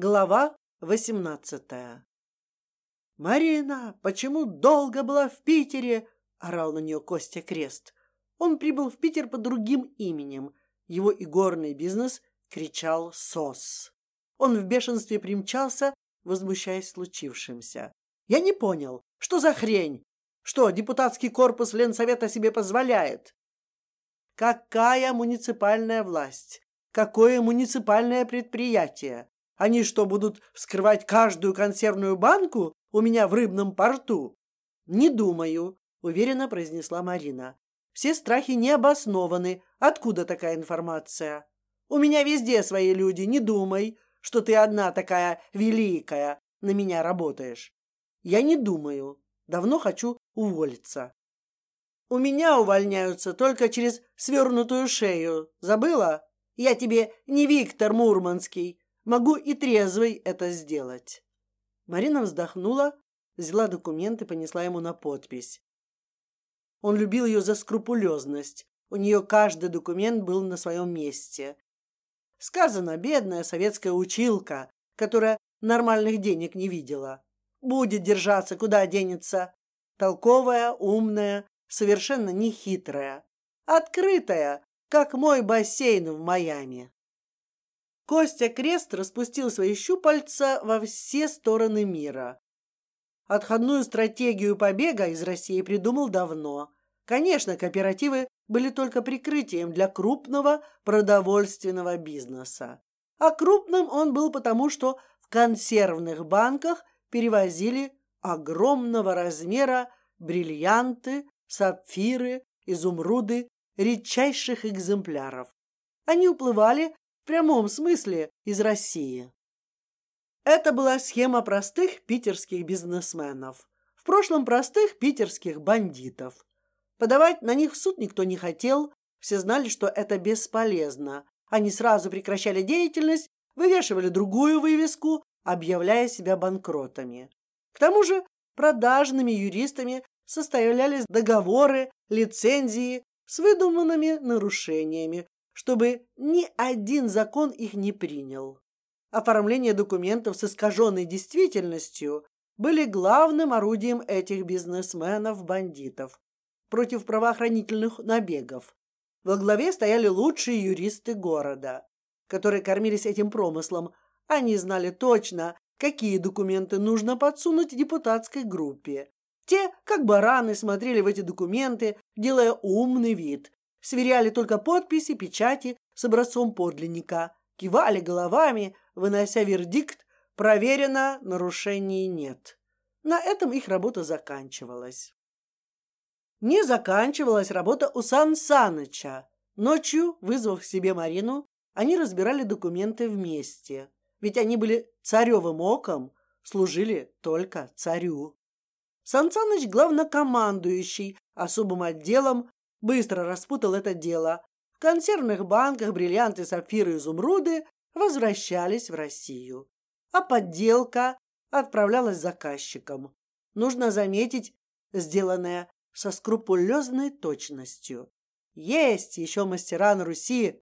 Глава восемнадцатая. Марина, почему долго была в Питере? орал на нее Костя Крест. Он прибыл в Питер под другим именем. Его игорный бизнес кричал СОС. Он в бешенстве примчался, возмущаясь случившимся. Я не понял, что за хрень? Что депутатский корпус Ленсовета себе позволяет? Какая муниципальная власть? Какое муниципальное предприятие? Они что, будут вскрывать каждую консервную банку у меня в рыбном порту? Не думаю, уверенно произнесла Марина. Все страхи не обоснованы. Откуда такая информация? У меня везде свои люди. Не думай, что ты одна такая великая на меня работаешь. Я не думаю. Давно хочу уволиться. У меня увольняются только через свернутую шею. Забыла? Я тебе не Виктор Мурманский. Могу и трезвый это сделать. Марина вздохнула, взяла документы, понесла ему на подпись. Он любил ее за скрупулезность. У нее каждый документ был на своем месте. Сказано, бедная советская училка, которая нормальных денег не видела, будет держаться, куда денется. Толковая, умная, совершенно не хитрая, открытая, как мой бассейн в Майами. Костя Крест распустил свои щупальца во все стороны мира. Отходную стратегию побега из России придумал давно. Конечно, кооперативы были только прикрытием для крупного продовольственного бизнеса. А крупным он был потому, что в консервных банках перевозили огромного размера бриллианты, сапфиры, изумруды редчайших экземпляров. Они уплывали прямом смысле из России. Это была схема простых питерских бизнесменов, в прошлом простых питерских бандитов. Подавать на них в суд никто не хотел, все знали, что это бесполезно. Они сразу прекращали деятельность, вывешивали другую вывеску, объявляя себя банкротами. К тому же продажными юристами составлялись договоры, лицензии с выдуманными нарушениями, чтобы ни один закон их не принял. Оформление документов с искаженной действительностью были главным орудием этих бизнесменов-бандитов против правоохранительных набегов. Во главе стояли лучшие юристы города, которые кормились этим промыслом. Они знали точно, какие документы нужно подсунуть депутатской группе. Те, как бараны, смотрели в эти документы, делая умный вид, сверяли только подписи, печати с образцом подлинника, кивали головами, вынося вердикт: проверено, нарушений нет. На этом их работа заканчивалась. Не заканчивалась работа у Сан Саныча. Ночью, вызвав к себе Марину, они разбирали документы вместе, ведь они были царевым оком, служили только царю. Сан Саныч главнокомандующий особым отделом быстро распутал это дело. В консервных банках бриллианты, сапфиры, изумруды возвращались в Россию, а подделка отправлялась заказчикам. Нужно заметить, сделанное со скрупулезной точностью. Есть еще мастера на Руси.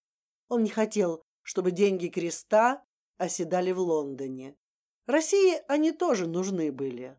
Он не хотел, чтобы деньги креста оседали в Лондоне. России они тоже нужны были.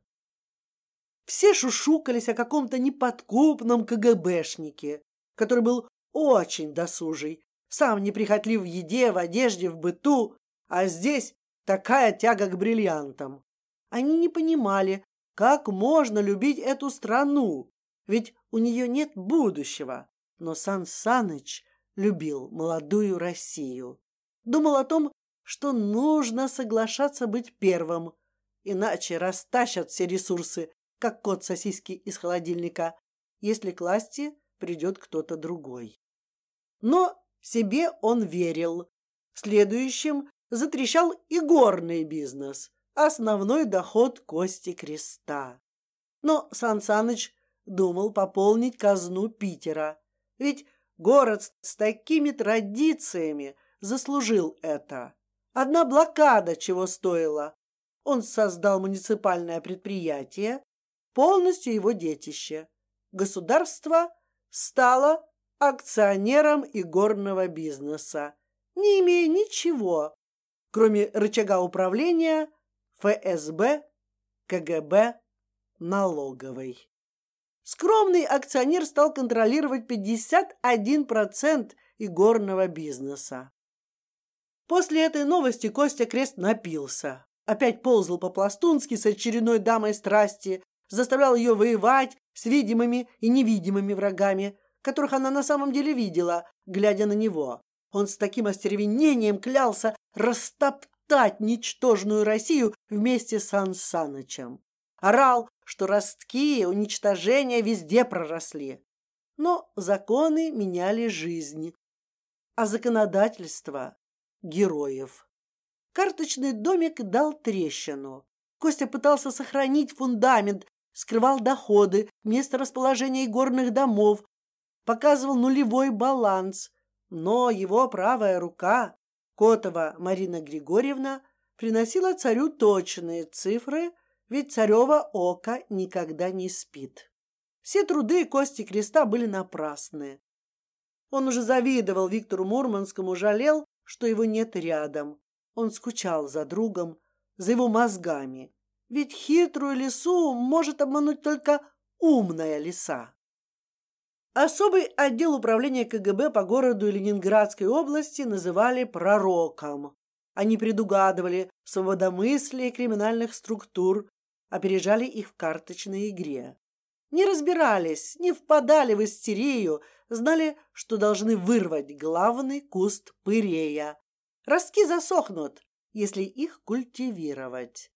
Все шушукались о каком-то неподкупном КГБшнике, который был очень досужий, сам неприхотлив в еде, в одежде, в быту, а здесь такая тяга к бриллиантам. Они не понимали, как можно любить эту страну, ведь у нее нет будущего. Но Сан Саныч любил молодую Россию, думал о том, что нужно соглашаться быть первым, иначе растащат все ресурсы как кот сосиски из холодильника, если к власти придет кто-то другой. Но себе он верил. Следующим затрещал и горный бизнес, основной доход Кости Креста. Но Сан Саныч думал пополнить казну Питера, ведь город с такими традициями заслужил это. Одна блокада чего стоила. Он создал муниципальное предприятие, полностью его детище. Государство стало акционером игорного бизнеса, не имея ничего, кроме рычага управления ФСБ, КГБ, налоговой. Скромный акционер стал контролировать 51% игорного бизнеса. После этой новости Костя Крест напился, опять ползал по-пластунски с очередной дамой страсти, заставлял ее воевать с видимыми и невидимыми врагами, которых она на самом деле видела, глядя на него. Он с таким остервенением клялся растоптать ничтожную Россию вместе с Сан Санычем. Орал, что ростки уничтожения везде проросли. Но законы меняли жизнь, а законодательство — героев. Карточный домик дал трещину. Костя пытался сохранить фундамент, скрывал доходы, место расположения горных домов, показывал нулевой баланс, но его правая рука, Котова Марина Григорьевна, приносила царю точные цифры, ведь царева око никогда не спит. Все труды Кости Креста были напрасны. Он уже завидовал Виктору Мурманскому, жалел, что его нет рядом. Он скучал за другом, за его мозгами. Ведь хитрую лису может обмануть только умная лиса. Особый отдел управления КГБ по городу Ленинградской области называли пророком. Они предугадывали свободомыслие криминальных структур, опережали их в карточной игре. Не разбирались, не впадали в истерию, знали, что должны вырвать главный куст пырея. Ростки засохнут, если их культивировать.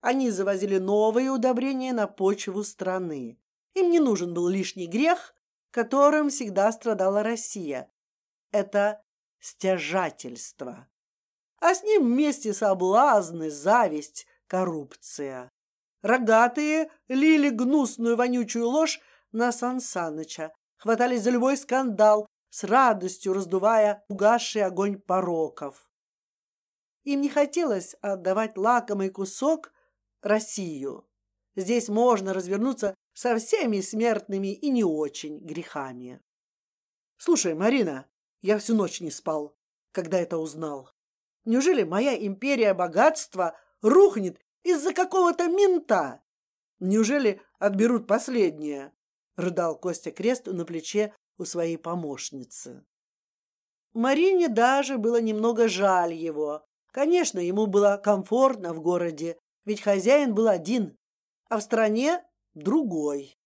Они завозили новые удобрения на почву страны. Им не нужен был лишний грех, которым всегда страдала Россия. Это стяжательство. А с ним вместе соблазны, зависть, коррупция. Рогатые лили гнусную вонючую ложь на Сансаныча, хватались за любой скандал, с радостью раздувая угасший огонь пороков. Им не хотелось отдавать лакомый кусок Россию. Здесь можно развернуться со всеми смертными и не очень грехами. Слушай, Марина, я всю ночь не спал, когда это узнал. Неужели моя империя богатства рухнет из-за какого-то мента? Неужели отберут последнее? Рыдал Костя Крест на плече у своей помощницы. Марине даже было немного жаль его. Конечно, ему было комфортно в городе, ведь хозяин был один, а в стране другой.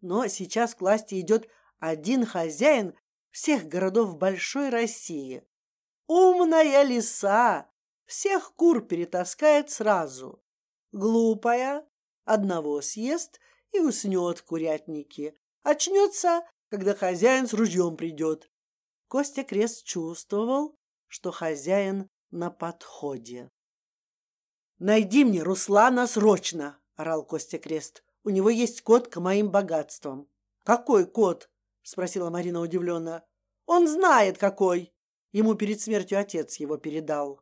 Но сейчас к власти идет один хозяин всех городов большой России. Умная лиса всех кур перетаскает сразу. Глупая одного съест и уснет в курятнике. Очнется, когда хозяин с ружьем придет. Костя Крест чувствовал, что хозяин на подходе. Найди мне Руслана срочно, орал Костя Крест. У него есть код к моим богатствам. Какой код? спросила Марина удивленно. Он знает какой. Ему перед смертью отец его передал.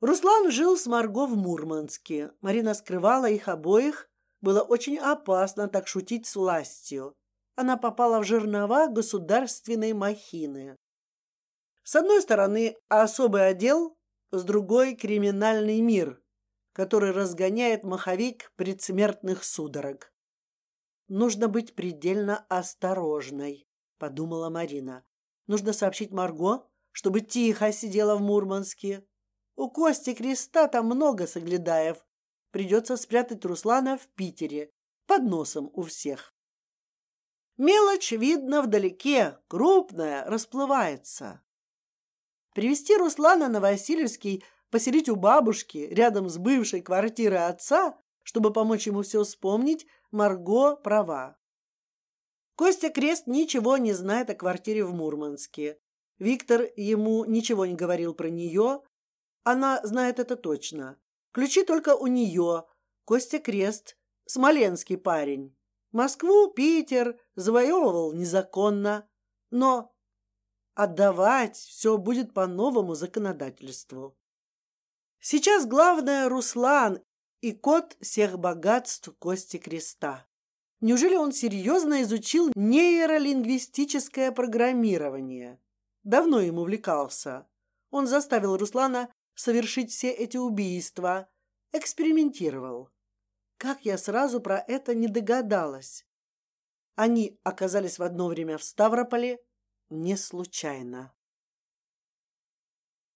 Руслан жил с Марго в Мурманске. Марина скрывала их обоих. Было очень опасно так шутить с властью. Она попала в жернова государственной махины. С одной стороны особый отдел, с другой криминальный мир, который разгоняет маховик предсмертных судорог. Нужно быть предельно осторожной, подумала Марина. Нужно сообщить Марго, чтобы тихо сидела в Мурманске. У Кости Креста там много соглядаев. Придется спрятать Руслана в Питере под носом у всех. Мелочь видно вдалеке, крупная, расплывается. Привести Руслана на Васильевский поселить у бабушки рядом с бывшей квартирой отца, чтобы помочь ему все вспомнить, Марго права. Костя Крест ничего не знает о квартире в Мурманске. Виктор ему ничего не говорил про нее. Она знает это точно. Ключи только у нее. Костя Крест, смоленский парень. Москву, Питер завоевывал незаконно, но отдавать все будет по новому законодательству. Сейчас главное Руслан и код всех богатств Кости Креста. Неужели он серьезно изучил нейролингвистическое программирование? Давно ему увлекался. Он заставил Руслана совершить все эти убийства, экспериментировал. Как я сразу про это не догадалась. Они оказались в одно время в Ставрополе не случайно.